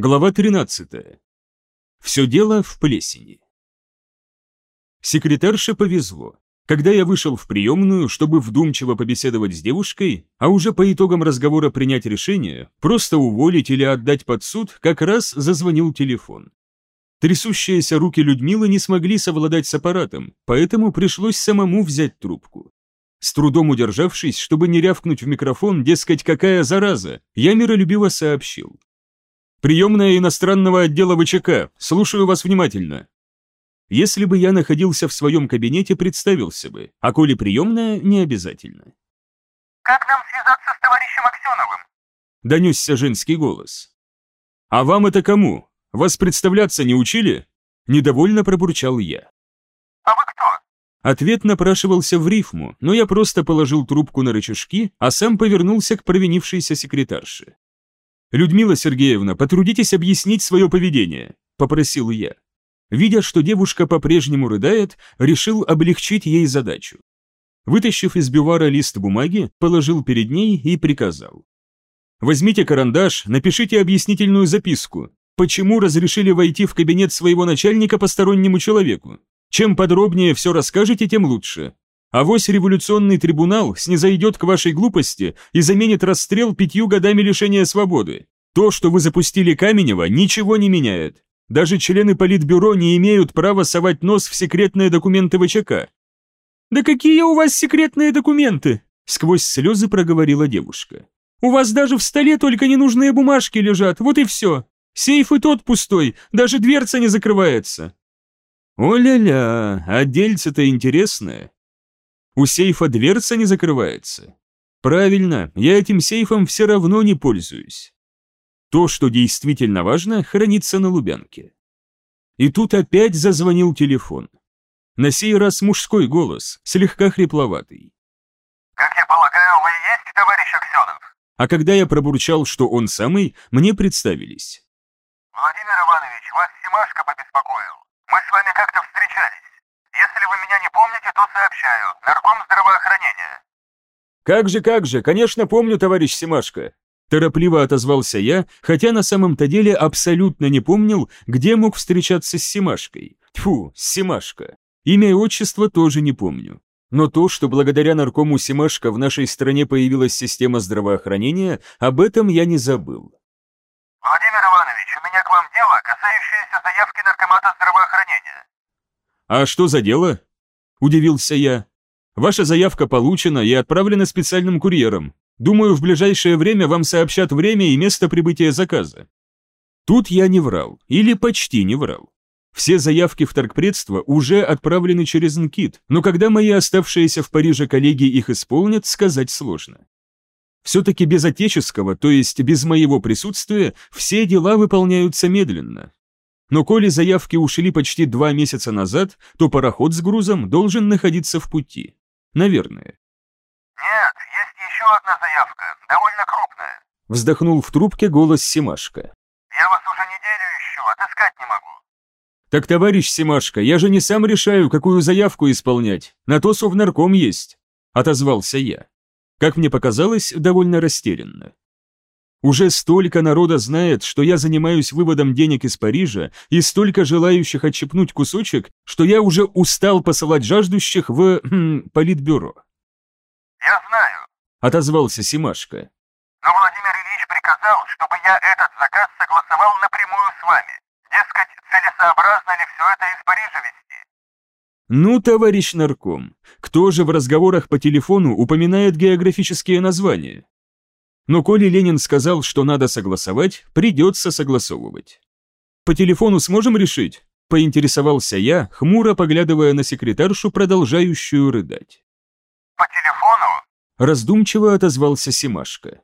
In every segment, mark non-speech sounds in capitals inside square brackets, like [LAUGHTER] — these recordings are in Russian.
Глава 13. Все дело в плесени. Секретарше повезло. Когда я вышел в приемную, чтобы вдумчиво побеседовать с девушкой, а уже по итогам разговора принять решение, просто уволить или отдать под суд, как раз зазвонил телефон. Трясущиеся руки Людмилы не смогли совладать с аппаратом, поэтому пришлось самому взять трубку. С трудом удержавшись, чтобы не рявкнуть в микрофон, дескать, какая зараза, я миролюбиво сообщил. «Приемная иностранного отдела ВЧК, слушаю вас внимательно». Если бы я находился в своем кабинете, представился бы, а коли приемная, не обязательно. «Как нам связаться с товарищем Аксеновым?» Донесся женский голос. «А вам это кому? Вас представляться не учили?» Недовольно пробурчал я. «А вы кто?» Ответ напрашивался в рифму, но я просто положил трубку на рычажки, а сам повернулся к провинившейся секретарше. «Людмила Сергеевна, потрудитесь объяснить свое поведение», — попросил я. Видя, что девушка по-прежнему рыдает, решил облегчить ей задачу. Вытащив из бювара лист бумаги, положил перед ней и приказал. «Возьмите карандаш, напишите объяснительную записку. Почему разрешили войти в кабинет своего начальника постороннему человеку? Чем подробнее все расскажете, тем лучше. А вось революционный трибунал снизойдет к вашей глупости и заменит расстрел пятью годами лишения свободы. То, что вы запустили Каменева, ничего не меняет. Даже члены политбюро не имеют права совать нос в секретные документы ВЧК. «Да какие у вас секретные документы?» Сквозь слезы проговорила девушка. «У вас даже в столе только ненужные бумажки лежат, вот и все. Сейф и тот пустой, даже дверца не закрывается». «О-ля-ля, а дельце-то интересное. У сейфа дверца не закрывается. Правильно, я этим сейфом все равно не пользуюсь. То, что действительно важно, хранится на Лубянке. И тут опять зазвонил телефон. На сей раз мужской голос, слегка хрипловатый. «Как я полагаю, вы и есть товарищ Аксенов?» А когда я пробурчал, что он самый, мне представились. «Владимир Иванович, вас Симашко побеспокоил. Мы с вами как-то встречались. Если вы меня не сообщаю. Нарком здравоохранения». «Как же, как же, конечно помню, товарищ Симашко». Торопливо отозвался я, хотя на самом-то деле абсолютно не помнил, где мог встречаться с Симашкой. Тьфу, Симашка. Имя и отчество тоже не помню. Но то, что благодаря наркому Симашко в нашей стране появилась система здравоохранения, об этом я не забыл. «Владимир Иванович, у меня к вам дело, касающееся заявки наркомата здравоохранения». «А что за дело?» – удивился я. «Ваша заявка получена и отправлена специальным курьером. Думаю, в ближайшее время вам сообщат время и место прибытия заказа». Тут я не врал, или почти не врал. Все заявки в торгпредство уже отправлены через НКИТ, но когда мои оставшиеся в Париже коллеги их исполнят, сказать сложно. Все-таки без отеческого, то есть без моего присутствия, все дела выполняются медленно. Но коли заявки ушли почти два месяца назад, то пароход с грузом должен находиться в пути. Наверное. «Нет, есть еще одна заявка, довольно крупная». Вздохнул в трубке голос Симашка. «Я вас уже неделю ищу, отыскать не могу». «Так, товарищ Симашка, я же не сам решаю, какую заявку исполнять. На то совнарком есть», — отозвался я. Как мне показалось, довольно растерянно. Уже столько народа знает, что я занимаюсь выводом денег из Парижа, и столько желающих отщепнуть кусочек, что я уже устал посылать жаждущих в [CLEARS THROAT] хм, политбюро. «Я знаю, Отозвался Симашка. но Владимир Ильич приказал, чтобы я этот заказ согласовал напрямую с вами. Дескать, целесообразно ли все это из Парижа вести?» Ну, товарищ нарком, кто же в разговорах по телефону упоминает географические названия? Но коли Ленин сказал, что надо согласовать, придется согласовывать. По телефону сможем решить? Поинтересовался я, хмуро поглядывая на секретаршу, продолжающую рыдать. «По телефону?» Раздумчиво отозвался Симашка.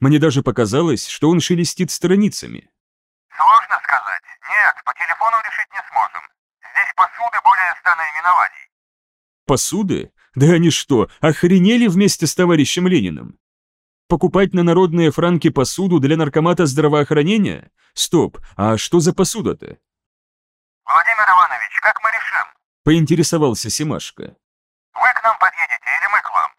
Мне даже показалось, что он шелестит страницами. «Сложно сказать. Нет, по телефону решить не сможем. Здесь посуды более ста наименований». Посуды? Да они что, охренели вместе с товарищем Лениным? Покупать на народные франки посуду для наркомата здравоохранения? Стоп, а что за посуда-то? «Владимир Иванович, как мы решим? Поинтересовался Симашка. Вы к нам подъедете или мы к вам?»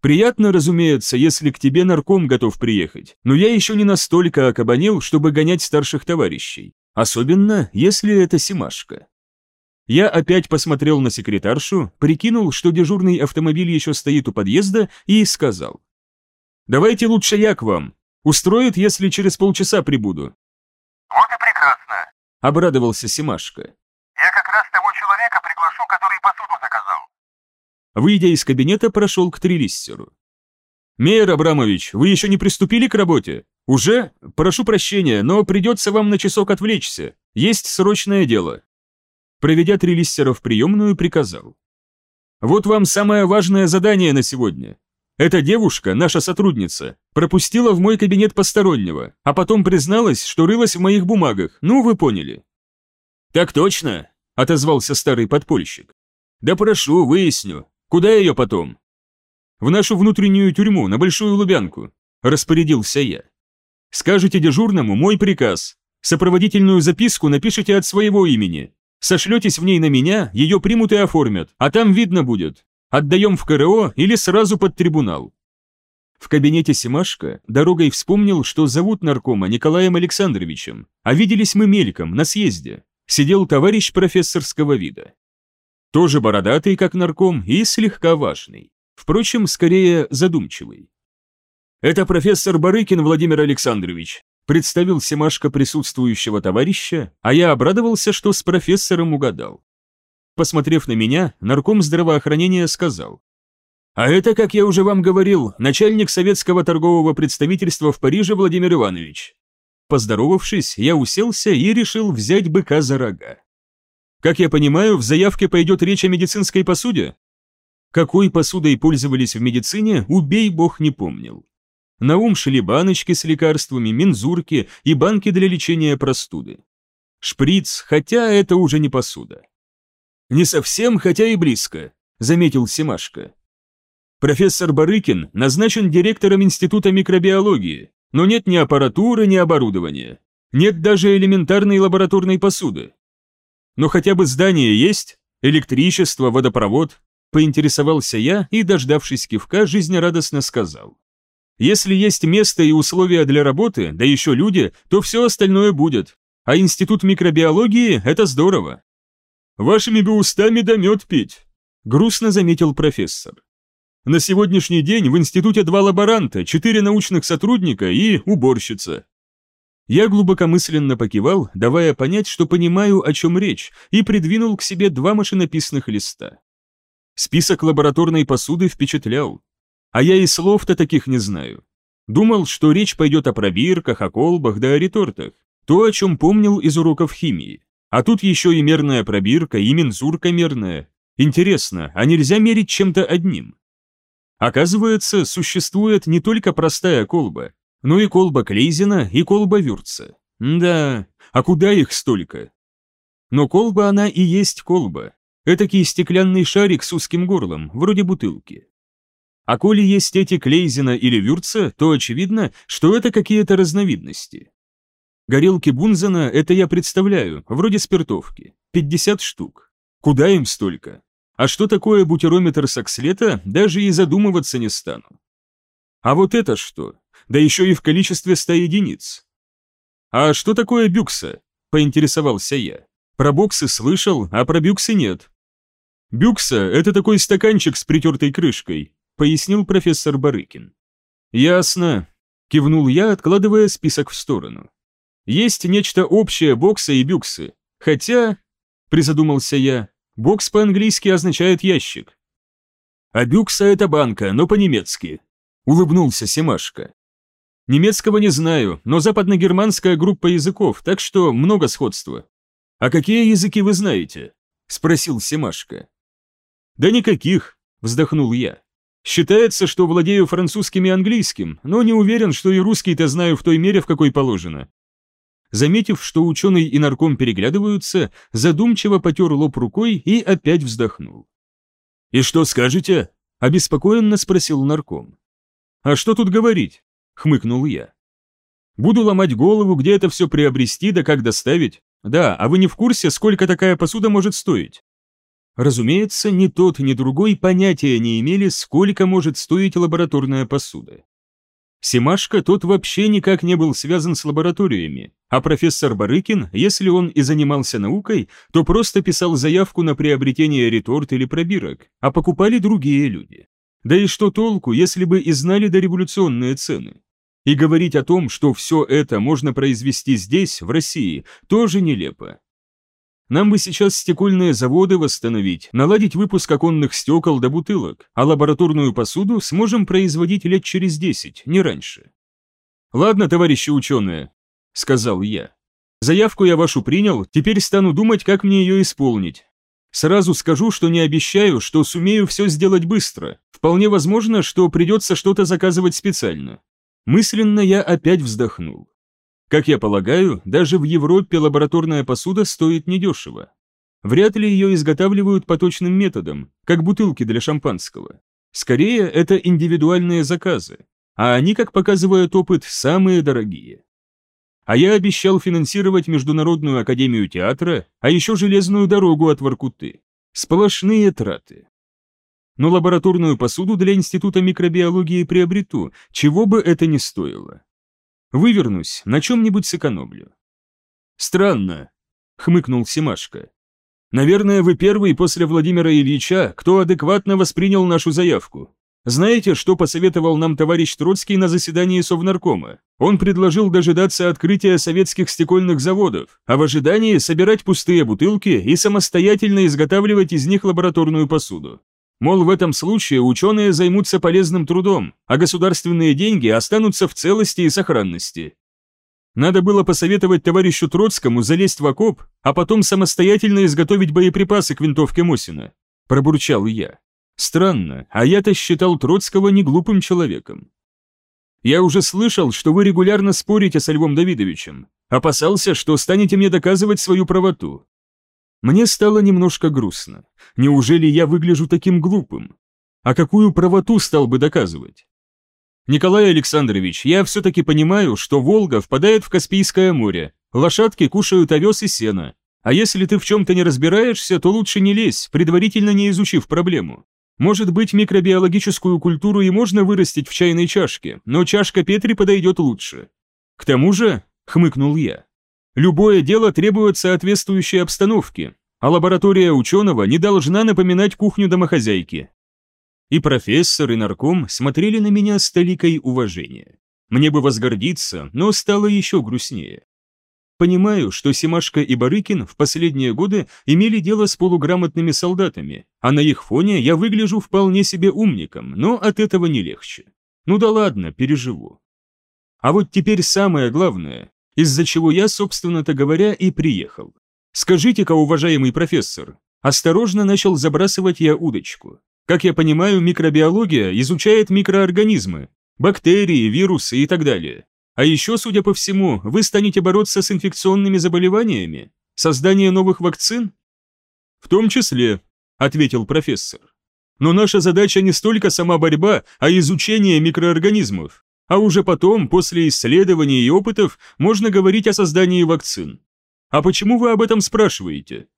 Приятно, разумеется, если к тебе нарком готов приехать, но я еще не настолько окабанел, чтобы гонять старших товарищей. Особенно, если это Симашка. Я опять посмотрел на секретаршу, прикинул, что дежурный автомобиль еще стоит у подъезда, и сказал. «Давайте лучше я к вам. Устроит, если через полчаса прибуду». Вот и прекрасно. — обрадовался Симашка. Я как раз того человека приглашу, который посуду заказал. Выйдя из кабинета, прошел к трилиссеру. «Мейер Абрамович, вы еще не приступили к работе? Уже? Прошу прощения, но придется вам на часок отвлечься. Есть срочное дело». Проведя трилиссера в приемную, приказал. «Вот вам самое важное задание на сегодня. Эта девушка, наша сотрудница, пропустила в мой кабинет постороннего, а потом призналась, что рылась в моих бумагах, ну вы поняли». «Так точно», — отозвался старый подпольщик. «Да прошу, выясню. Куда ее потом?» «В нашу внутреннюю тюрьму, на Большую Лубянку», — распорядился я. «Скажите дежурному мой приказ. Сопроводительную записку напишите от своего имени. Сошлетесь в ней на меня, ее примут и оформят, а там видно будет. Отдаем в КРО или сразу под трибунал. В кабинете Семашко дорогой вспомнил, что зовут наркома Николаем Александровичем, а виделись мы мельком, на съезде. Сидел товарищ профессорского вида. Тоже бородатый, как нарком, и слегка важный. Впрочем, скорее задумчивый. «Это профессор Барыкин Владимир Александрович», представил Семашко присутствующего товарища, а я обрадовался, что с профессором угадал. Посмотрев на меня, нарком здравоохранения сказал. «А это, как я уже вам говорил, начальник советского торгового представительства в Париже Владимир Иванович». Поздоровавшись, я уселся и решил взять быка за рога. Как я понимаю, в заявке пойдет речь о медицинской посуде? Какой посудой пользовались в медицине, убей бог не помнил. На ум шли баночки с лекарствами, мензурки и банки для лечения простуды. Шприц, хотя это уже не посуда. «Не совсем, хотя и близко», — заметил Семашко. Профессор Барыкин назначен директором Института микробиологии, но нет ни аппаратуры, ни оборудования. Нет даже элементарной лабораторной посуды. Но хотя бы здание есть, электричество, водопровод, поинтересовался я и, дождавшись кивка, жизнерадостно сказал. Если есть место и условия для работы, да еще люди, то все остальное будет. А институт микробиологии – это здорово. Вашими бы устами да мед пить», — грустно заметил профессор. «На сегодняшний день в институте два лаборанта, четыре научных сотрудника и уборщица». Я глубокомысленно покивал, давая понять, что понимаю, о чем речь, и придвинул к себе два машинописных листа. Список лабораторной посуды впечатлял. А я и слов-то таких не знаю. Думал, что речь пойдет о пробирках, о колбах да о ретортах. То, о чем помнил из уроков химии. А тут еще и мерная пробирка, и мензурка мерная. Интересно, а нельзя мерить чем-то одним? Оказывается, существует не только простая колба, но и колба Клейзена, и колба Вюрца. Да, а куда их столько? Но колба она и есть колба. Этакий стеклянный шарик с узким горлом, вроде бутылки. А коли есть эти Клейзена или Вюрца, то очевидно, что это какие-то разновидности. Горелки Бунзена это я представляю, вроде спиртовки. 50 штук. Куда им столько? А что такое бутерометр сакслета, даже и задумываться не стану. А вот это что? Да еще и в количестве 100 единиц. А что такое бюкса? Поинтересовался я. Про боксы слышал, а про бюксы нет. Бюкса – это такой стаканчик с притертой крышкой, пояснил профессор Барыкин. Ясно. Кивнул я, откладывая список в сторону. Есть нечто общее бокса и бюксы. Хотя, призадумался я, бокс по-английски означает ящик. А бюкса это банка, но по-немецки. Улыбнулся Семашка. Немецкого не знаю, но западно-германская группа языков, так что много сходства. А какие языки вы знаете? Спросил Семашка. Да никаких, вздохнул я. Считается, что владею французским и английским, но не уверен, что и русский-то знаю в той мере, в какой положено. Заметив, что ученый и нарком переглядываются, задумчиво потер лоб рукой и опять вздохнул. «И что скажете?» – обеспокоенно спросил нарком. «А что тут говорить?» – хмыкнул я. «Буду ломать голову, где это все приобрести, да как доставить. Да, а вы не в курсе, сколько такая посуда может стоить?» Разумеется, ни тот, ни другой понятия не имели, сколько может стоить лабораторная посуда. Семашко тот вообще никак не был связан с лабораториями, а профессор Барыкин, если он и занимался наукой, то просто писал заявку на приобретение реторт или пробирок, а покупали другие люди. Да и что толку, если бы и знали дореволюционные цены? И говорить о том, что все это можно произвести здесь, в России, тоже нелепо. Нам бы сейчас стекольные заводы восстановить, наладить выпуск оконных стекол до бутылок, а лабораторную посуду сможем производить лет через десять, не раньше. Ладно, товарищи ученые, сказал я. Заявку я вашу принял, теперь стану думать, как мне ее исполнить. Сразу скажу, что не обещаю, что сумею все сделать быстро. Вполне возможно, что придется что-то заказывать специально. Мысленно я опять вздохнул. Как я полагаю, даже в Европе лабораторная посуда стоит недешево. Вряд ли ее изготавливают по точным методам, как бутылки для шампанского. Скорее, это индивидуальные заказы, а они, как показывает опыт, самые дорогие. А я обещал финансировать Международную академию театра, а еще железную дорогу от Воркуты. Сплошные траты. Но лабораторную посуду для Института микробиологии приобрету, чего бы это ни стоило. Вывернусь, на чем-нибудь сэкономлю. Странно, хмыкнул Семашко. Наверное, вы первый после Владимира Ильича, кто адекватно воспринял нашу заявку. Знаете, что посоветовал нам товарищ Троцкий на заседании Совнаркома? Он предложил дожидаться открытия советских стекольных заводов, а в ожидании собирать пустые бутылки и самостоятельно изготавливать из них лабораторную посуду. Мол, в этом случае ученые займутся полезным трудом, а государственные деньги останутся в целости и сохранности. Надо было посоветовать товарищу Троцкому залезть в окоп, а потом самостоятельно изготовить боеприпасы к винтовке Мосина. Пробурчал я. Странно, а я-то считал Троцкого не глупым человеком. Я уже слышал, что вы регулярно спорите со Львом Давидовичем. Опасался, что станете мне доказывать свою правоту. Мне стало немножко грустно. Неужели я выгляжу таким глупым? А какую правоту стал бы доказывать? Николай Александрович, я все-таки понимаю, что Волга впадает в Каспийское море, лошадки кушают овес и сено. А если ты в чем-то не разбираешься, то лучше не лезь, предварительно не изучив проблему. Может быть, микробиологическую культуру и можно вырастить в чайной чашке, но чашка Петри подойдет лучше. К тому же, хмыкнул я, Любое дело требует соответствующей обстановки, а лаборатория ученого не должна напоминать кухню домохозяйки. И профессор, и нарком смотрели на меня с толикой уважения. Мне бы возгордиться, но стало еще грустнее. Понимаю, что Семашко и Барыкин в последние годы имели дело с полуграмотными солдатами, а на их фоне я выгляжу вполне себе умником, но от этого не легче. Ну да ладно, переживу. А вот теперь самое главное, из-за чего я, собственно-то говоря, и приехал. Скажите-ка, уважаемый профессор, осторожно начал забрасывать я удочку. Как я понимаю, микробиология изучает микроорганизмы, бактерии, вирусы и так далее. А еще, судя по всему, вы станете бороться с инфекционными заболеваниями? Создание новых вакцин? В том числе, ответил профессор. Но наша задача не столько сама борьба, а изучение микроорганизмов. А уже потом, после исследований и опытов, можно говорить о создании вакцин. А почему вы об этом спрашиваете?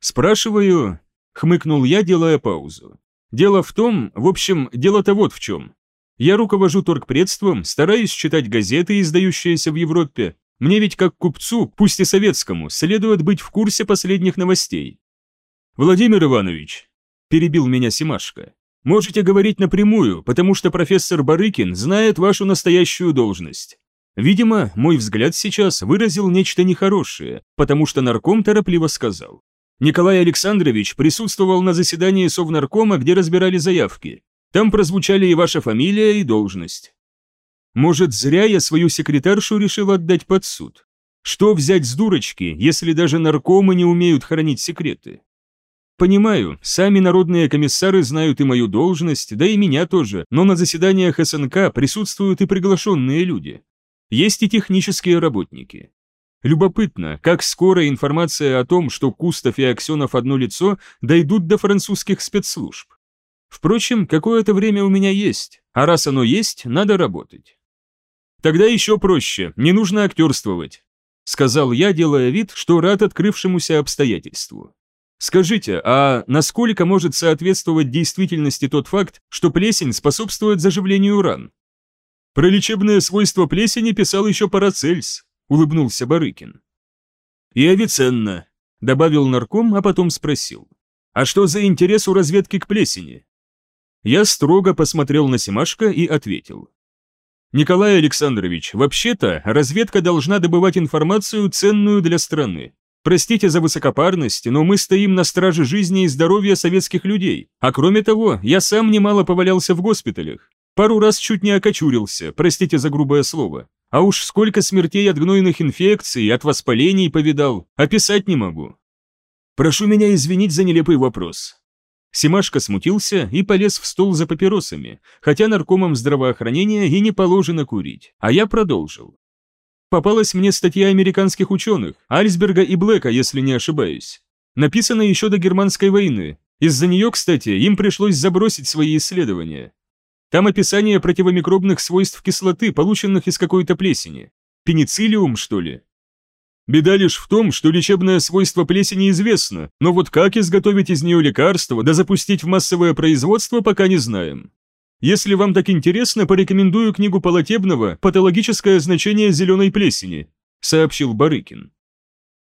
Спрашиваю, хмыкнул я, делая паузу. Дело в том, в общем, дело-то вот в чем. Я руковожу торгпредством, стараюсь читать газеты, издающиеся в Европе. Мне ведь как купцу, пусть и советскому, следует быть в курсе последних новостей. Владимир Иванович, перебил меня Симашко, Можете говорить напрямую, потому что профессор Барыкин знает вашу настоящую должность. Видимо, мой взгляд сейчас выразил нечто нехорошее, потому что нарком торопливо сказал. Николай Александрович присутствовал на заседании Совнаркома, где разбирали заявки. Там прозвучали и ваша фамилия, и должность. Может, зря я свою секретаршу решил отдать под суд? Что взять с дурочки, если даже наркомы не умеют хранить секреты? Понимаю, сами народные комиссары знают и мою должность, да и меня тоже, но на заседаниях СНК присутствуют и приглашенные люди. Есть и технические работники. Любопытно, как скоро информация о том, что Кустов и Аксенов одно лицо, дойдут до французских спецслужб. Впрочем, какое-то время у меня есть, а раз оно есть, надо работать. Тогда еще проще, не нужно актерствовать, сказал я, делая вид, что рад открывшемуся обстоятельству. Скажите, а насколько может соответствовать действительности тот факт, что плесень способствует заживлению ран? Про лечебное свойство плесени писал еще Парацельс, улыбнулся Барыкин. И Авиценна, добавил нарком, а потом спросил. А что за интерес у разведки к плесени? Я строго посмотрел на Семашко и ответил. Николай Александрович, вообще-то разведка должна добывать информацию, ценную для страны. Простите за высокопарность, но мы стоим на страже жизни и здоровья советских людей. А кроме того, я сам немало повалялся в госпиталях. Пару раз чуть не окочурился, простите за грубое слово. А уж сколько смертей от гнойных инфекций, от воспалений повидал, описать не могу. Прошу меня извинить за нелепый вопрос. Семашко смутился и полез в стол за папиросами, хотя наркомам здравоохранения и не положено курить, а я продолжил. Попалась мне статья американских ученых, Альсберга и Блэка, если не ошибаюсь. Написана еще до германской войны. Из-за нее, кстати, им пришлось забросить свои исследования. Там описание противомикробных свойств кислоты, полученных из какой-то плесени. Пенициллиум, что ли? Беда лишь в том, что лечебное свойство плесени известно, но вот как изготовить из нее лекарство да запустить в массовое производство, пока не знаем. Если вам так интересно, порекомендую книгу Полотебного «Патологическое значение зеленой плесени», сообщил Барыкин.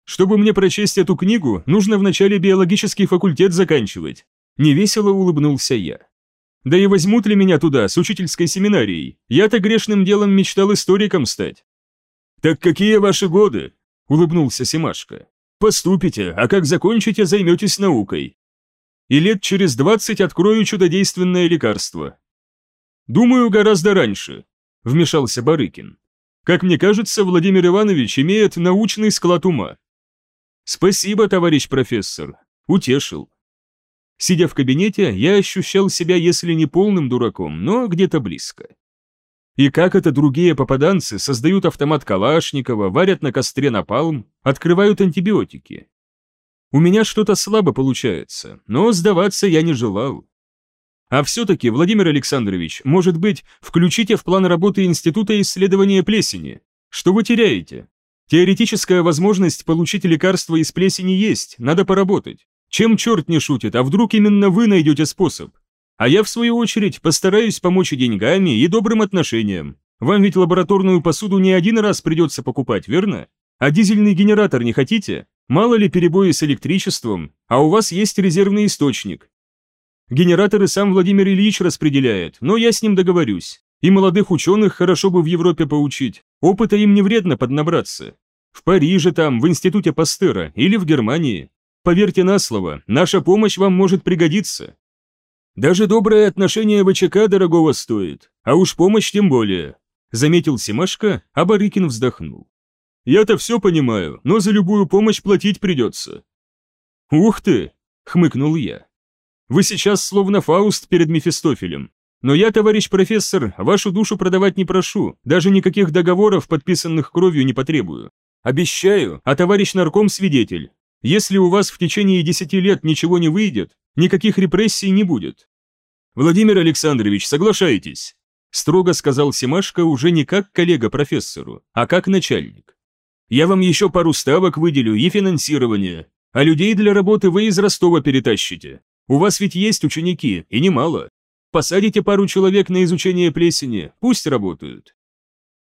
Чтобы мне прочесть эту книгу, нужно вначале биологический факультет заканчивать. Невесело улыбнулся я. Да и возьмут ли меня туда, с учительской семинарией? Я-то грешным делом мечтал историком стать. Так какие ваши годы? Улыбнулся Семашко. Поступите, а как закончите, займетесь наукой. И лет через двадцать открою чудодейственное лекарство. Думаю, гораздо раньше, вмешался Барыкин. Как мне кажется, Владимир Иванович имеет научный склад ума. Спасибо, товарищ профессор. Утешил. Сидя в кабинете, я ощущал себя, если не полным дураком, но где-то близко. И как это другие попаданцы создают автомат Калашникова, варят на костре напалм, открывают антибиотики? У меня что-то слабо получается, но сдаваться я не желал. А все-таки, Владимир Александрович, может быть, включите в план работы Института исследования плесени. Что вы теряете? Теоретическая возможность получить лекарство из плесени есть, надо поработать. Чем черт не шутит, а вдруг именно вы найдете способ? А я, в свою очередь, постараюсь помочь и деньгами, и добрым отношением. Вам ведь лабораторную посуду не один раз придется покупать, верно? А дизельный генератор не хотите? Мало ли перебои с электричеством, а у вас есть резервный источник. Генераторы сам Владимир Ильич распределяет, но я с ним договорюсь. И молодых ученых хорошо бы в Европе поучить. Опыта им не вредно поднабраться. В Париже там, в институте Пастера или в Германии. Поверьте на слово, наша помощь вам может пригодиться. Даже доброе отношение ВЧК дорогого стоит, а уж помощь тем более», заметил Семашко, а Барыкин вздохнул. «Я-то все понимаю, но за любую помощь платить придется». «Ух ты!» — хмыкнул я. «Вы сейчас словно Фауст перед Мефистофелем. Но я, товарищ профессор, вашу душу продавать не прошу, даже никаких договоров, подписанных кровью, не потребую. Обещаю, а товарищ нарком свидетель, если у вас в течение десяти лет ничего не выйдет, никаких репрессий не будет. Владимир Александрович, соглашайтесь, строго сказал Семашко уже не как коллега профессору, а как начальник. Я вам еще пару ставок выделю и финансирование, а людей для работы вы из Ростова перетащите. У вас ведь есть ученики, и немало. Посадите пару человек на изучение плесени, пусть работают.